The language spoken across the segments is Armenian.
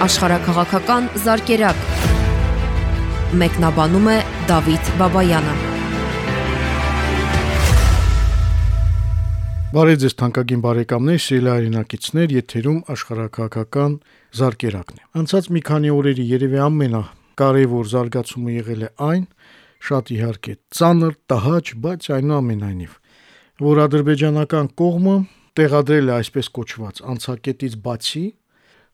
աշխարհակղական զարգերակ։ Մեկնաբանում է Դավիթ Բաբայանը։ Բարև ձեզ թանկագին բարեկամներ, սիրելի հայրենակիցներ, եթերում աշխարհակղական զարգերակն է։ Անցած մի քանի օրերի երևի ամենա կարևոր զարգացումը եղել է այն, շատ իհարկե ծանր, տհաճ, բայց այնուամենայնիվ, որ ադրբեջանական կողմը տեղադրել է այսպես կոչված անցակետից բացի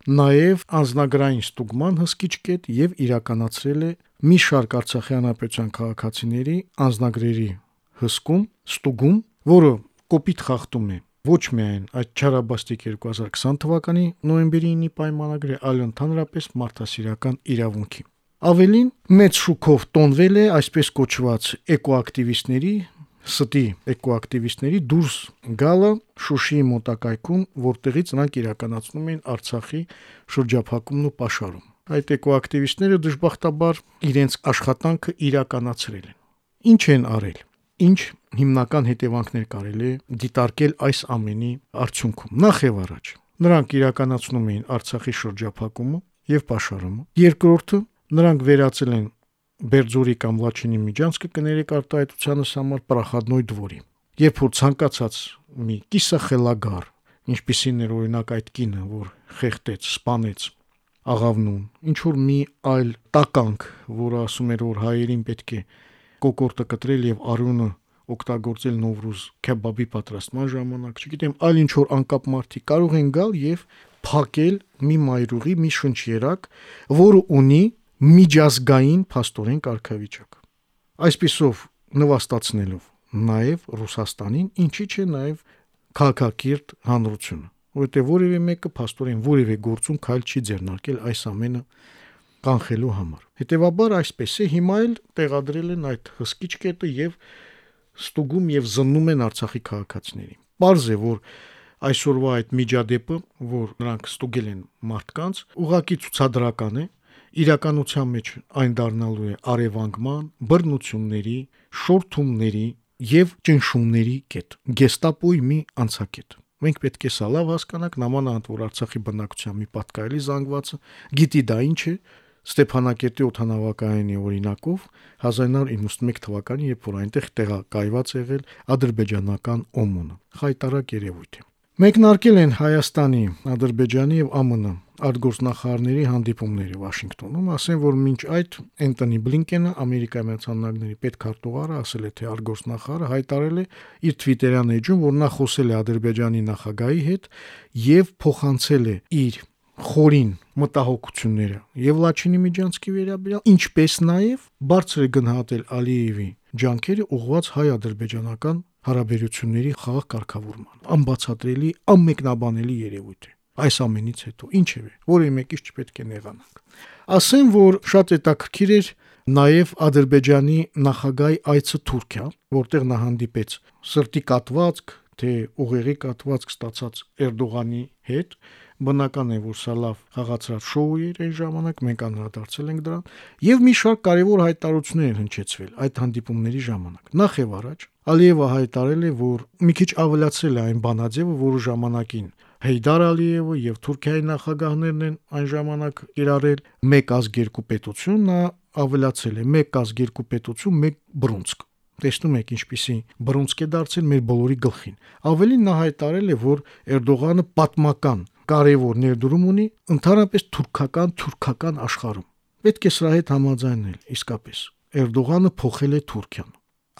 նաև անznագրային ստուգման հսկիչ կետ եւ իրականացրել է մի շարք Արցախի հանրապետության քաղաքացիների անznագրերի հսկում, ստուգում, որը կոպիտ խախտում է ոչ միայն այդ Չարաբաստիկ 2020 թվականի նոյեմբերի 9-ի պայմանագրի, այլ ընդհանրապես մարդասիրական իրավունքի։ Ավելին մեծ շուկով տոնվել է այսպես կոչված էկոակտիվիստների ստի էկոակտիվիստների դուրս գալը Շուշիի մոտակայքում, որտեղից նրանք իրականացնում էին Արցախի շրջափակումն ու պաշարում։ Այդ էկոակտիվիստները դժբախտաբար իրենց աշխատանքը իրականացրել են։ Ինչ են արել։ Ինչ հիմնական հետևանքներ կարելի դիտարկել այս ամենի արդյունքում։ Նախ եւ առաջ նրանք իրականացնում էին Արցախի շրջափակումը եւ պաշարումը։ Երկրորդը նրանք վերացել են Բերձորի կամ Լաչինի միջանցքը կներեք արտահայտությանս համար Պրախադնոյ դվորի։ Երբ որ ցանկացած մի կիսախելագար, ինչպիսին էր օրինակ այդ կինը, որ խեղտեց, սպանեց աղավնուն, ինչ որ մի այլ տականք, որը ասում էր, որ հայերին պետք է կոկորտը կտրել եւ արյունը օգտագործել Նովրուզ քեբաբի պատրաստման ժամանակ, չգիտեմ, այլ ինչ որ անկապ մարդի կարող են գալ եւ փակել մի մայրուղի, մի շնչերակ, որը ունի միջազգային փաստորեն կարգավիճակ։ Այսպիսով նվաստացնելով նաև Ռուսաստանին, ինչի՞ չէ նաև քաղաքակիրթ հանրությունը, որովհետև որևէ մեկը փաստորեն որևէ գործում քայլ չի ձեռնարկել այս ամենը կանխելու համար։ Հետևաբար այսպես է հիմա էլ տեղադրել են այդ հսկիչ կետը եւ ստուգում եւ զննում են Արցախի քաղաքացիներին։ Պարզ է, որ այսօրվա այդ միջադեպը, որ նրանք ստուգել են մարդկանց, ուղակի ցուցադրական է, իրականության մեջ այն դառնալու է արևանգման, բռնությունների, շորթումների եւ ճնշումների կետ։ Գեստապոյի մի անցակետ։ Մենք պետք է սա լավ հասկանանք, նամանավանդ որ Արցախի բնակության մի պատկայելի զանգվածը գիտի դա ինչ է, Ստեփանակերտի օթանավակայանի օրինակով 1991 թվականին, երբ որ այնտեղ տեղակայված եղել ադրբեջանական օմոնը։ Խայտարակ երևույթ է։ Մեկնարկել են Հայաստանի, Ադրբեջանի եւ ԱՄՆ արտգործնախարարների հանդիպումները Վաշինգտոնում, ասեն, որ մինչ այդ Էնտոնի Բլինկենը Ամերիկայի Միացյալ Նահանգների պետքարտուղարը ասել է, թե արտգործնախարարը հայտարարել է իր Twitter-յան էջում, որ նա խոսել է Ադրբեջանի նախագահի հետ եւ փոխանցել է իր խորին մտահոգությունները եւ Լաչինի միջանցքի վերաբերյալ, ինչպես նաեւ բարձր է գնահատել Ալիևի ջանքերը ուղղված հայ-ադրբեջանական հարաբերությունների խաղաղ կարգավորման։ Անբացատրելի, անմեկնաբանելի երևույթ է այս ամենից հետո ինչևէ որի մեկից չպետք է նեղանանք ասեմ որ շատ հետաքրքիր էր նաև ադրբեջանի նախագահի այցը Թուրքիա որտեղ նա հանդիպեց սրտի կատվածք թե ուղեղի կատվածք ստացած Էրդողանի հետ բնական է որ սա լավ խաղացած շոու էր այն ժամանակ մենք անդրադարձել ենք դրան եւ մի շարք կարեւոր հայտարարություններ են հնչեցվել այդ հանդիպումների ժամանակ նախ եւ առաջ Ալիևը հայտարել է որ մի քիչ ավելացրել է այն բանաձևը որը ժամանակին Հեյդար Ալիևը եւ Թուրքիայի նախագահներն են այն ժամանակ իրարել մեկ ազգ երկու պետություն, նա ավելացել է. Մեկ ազգ երկու պետություն, մեկ բրունցք։ Տեսնում եք ինչպիսի բրունցք է դարձել մեր բոլորի գլխին։ Ավելին նա հայտարել է, որ Էրդողանը պատմական կարևոր ներդրում ունի ընդհանրապես թուրքական թուրքական աշխարհում։ Պետք է սրա հետ համաձայնել իսկապես։ Էրդողանը փոխել է Թուրքիան։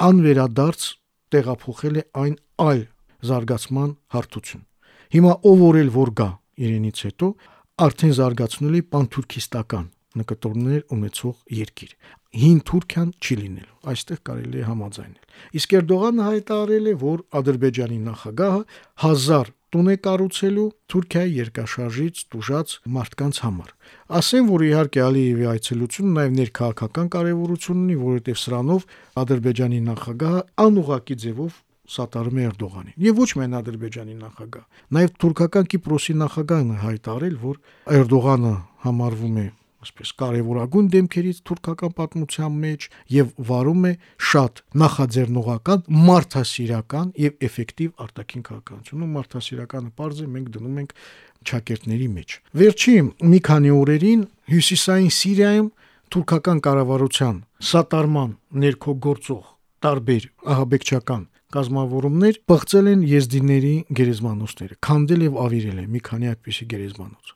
Անվերադարձ տեղափոխել է այն այլ զարգացման հարթություն։ Հիմա ով օրել որ գա իրենից հետո արդեն զարգացնելու է պանթուրքիստական նկատորներ ունեցող երկիր։ Հին Թուրքիան չի լինելու։ Այստեղ կարելի է համաձայնել։ Իսկ Էրդողանը հայտարարել է, որ Ադրբեջանի նախագահը 1000 տուն է կառուցելու Թուրքիայի երկաշարժից տուժած մարդկանց համար։ Ասեն, որ իհարկե Ալիևի այցելությունը նաև ներքաղաքական կարևորություն ունի, որովհետև սրանով Ադրբեջանի նախագահը անուղակի ձևով սատարում է Էրդողանին։ Եվ ոչ միայն Ադրբեջանի նախագահ, նաև թուրքական Կիպրոսի նախագահն է հայտարարել, որ Էրդողանը համարվում է ասպես կարևորագույն դեմքերից թուրքական պատմության մեջ եւ վարում է շատ նախաձեռնողական, մարդասիրական եւ էֆեկտիվ արտաքին քաղաքականություն։ ու մարդասիրականը པարզ է մենք դնում ենք ճակերտների մեջ։ Վերջի մի քանի օրերին հյուսիսային Սիրիայում թուրքական կառավարության սատարման ներքո գործող տարբեր ահաբեկչական կազմավորումներ բղծել են եզդիների գերեզմանոցները, քանդել եւ ավիրել են մի քանի այդպիսի գերեզմանոց։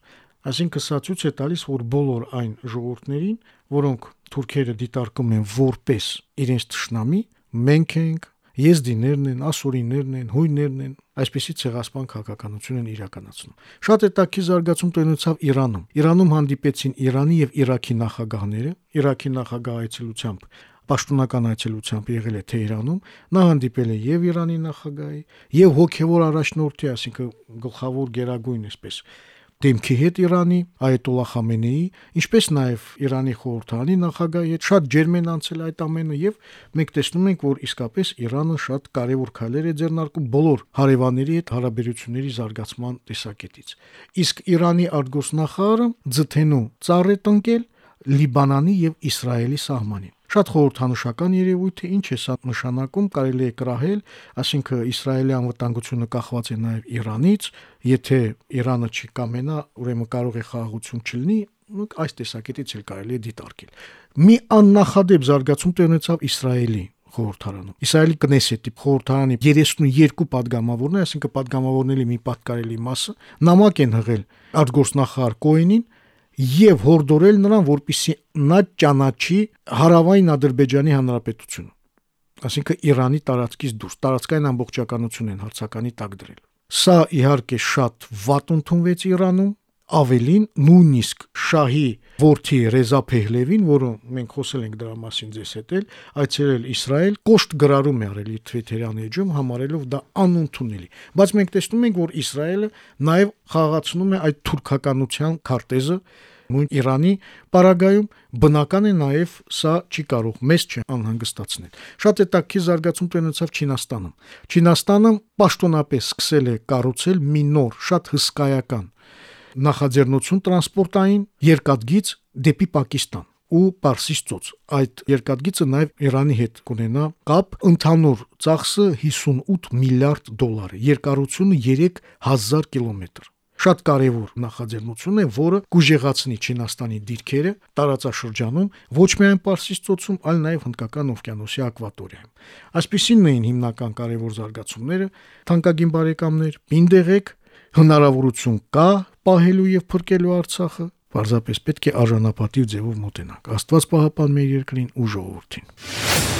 Այսինքն սա ցույց է տալիս, որ բոլոր այն ժողովուրդներին, որոնք թուրքերը դիտարկում են որպես իրենց ճշնամի, մենք ենք, եզդիներն են, ասորիներն են, հույներն են, այսպիսի ցեղասպան քաղաքականություն են իրականացնում։ Շատ հետաքրքիր զարգացում տոնեցավ Իրանում։ Իրանում հանդիպեցին Իրանի եւ Իրաքի նախագահները, Իրաքի նախագահ այցելությամբ պաշտոնական այցելությամբ եղել է Թեհրանում, նա հանդիպել է եւ Իրանի նախագահի, եւ հոգեվոր առաջնորդի, ասինքն գլխավոր գերագույն այսպես դեմքի հետ Իրանի Այետոլլա Խամենեի, ինչպես նաև Իրանի խորհրդանի նախագահի հետ շատ ջերմեն անցել այդ ամենը եւ մենք տեսնում ենք, որ իսկապես Իրանը շատ կարևոր քայլեր է ձեռնարկում բոլոր հարևանների հետ հարաբերությունների զարգացման տեսակետից։ Իսկ Իրանի արտգործնախարարը ձթենու ծառ է տնկել Լիբանանի եւ Իսրայելի սահմանին։ Շատ խորհրդանշական երևույթ է, ինչ է սա նշանակում, կարելի է կրահել, ասինքն Իսրայելի անվտանգությունը կախված է նաև Իրանից, եթե Իրանը չի կամենա, ուրեմն կարող է խաղաղություն չլինի, այս տեսակետից էլ կարելի է դիտարկել։ Մի աննախադեպ զարգացում տեղնեցավ Իսրայելի խորհրդարանում։ Իսրայելի կնեսետի խորհրդարանի 32 падգամավորն է, այսինքն падգամավորների մի պատկարելի մասը նամակ են հղել արտգործնախարար Կոյենին, եւ հորդորել նրան, որպիսի նա ճանաչի հարավային Ադրբեջանի հանրապետությունը։ Այսինքն Իրանի տարածքից դուրս տարածքային ամբողջականություն են հարցականի տակ դրել։ Սա իհարկե շատ վատ ընդունվեց Իրանում, ավելին նույնիսկ շահի որդի Ռեզա Փեհլևին, որը մենք խոսել ենք դրա մասին ձեզ հետ այցելել Իսրայել, կոշտ գրառում է արել իր Twitter-յան էջում, համարելով դա անընդունելի։ Բայց մենք տեսնում ենք, որ Իսրայելը նաև խաղացնում է այդ թուրքականության քարտեզը նույն Իրանի պարագայում բնական է նաև սա չի կարող մեզ չանհանգստացնել։ Շատ հետաքրքիր զարգացում ունեցավ Չինաստանում։ Չինաստանը պաշտոնապես սկսել է կառուցել մի նոր, շատ հսկայական նախաձեռնություն տրանսպորտային երկաթգիծ դեպի Պակիստան ու Պարսից ծոց։ Այդ երկաթգիծը նաև Իրանի հետ կունենա կապ, ընդհանուր ծախսը 58 միլիարդ դոլար երկարությունը 3000 կիլոմետր շատ կարևոր նախաձեռնություն է, որը կուժեղացնի Չինաստանի դիրքերը տարածաշրջանում ոչ միայն Պարսից ծոցում, այլ նաև Հնդկական օվկիանոսի ակվատորիայում։ Այսպիսին էին հիմնական կարևոր զարգացումները, թանկագին բարեկամներ, պինդեղեք հնարավորություն կա պահելու եւ փրկելու Արցախը, պարզապես պետք է արժանապատիվ ձևով մոտենանք։ Աստված պահապան մեր երկրին ու ժողովրդին։